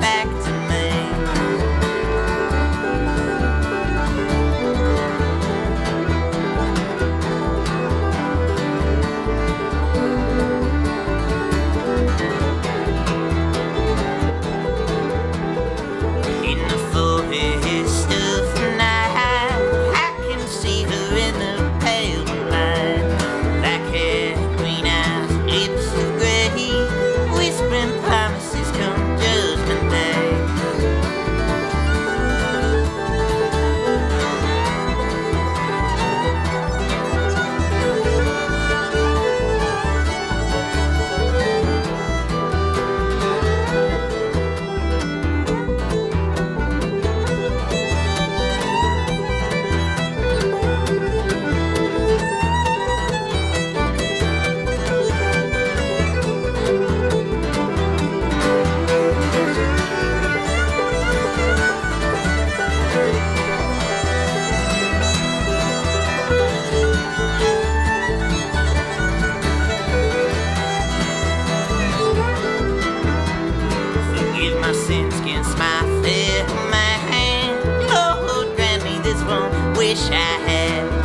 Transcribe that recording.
back. This. Wish I had